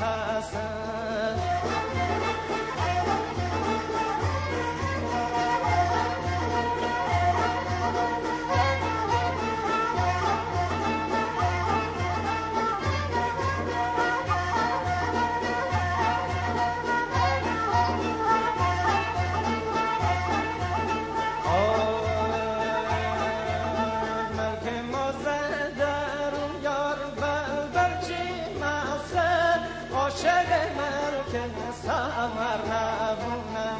casa. يذهبون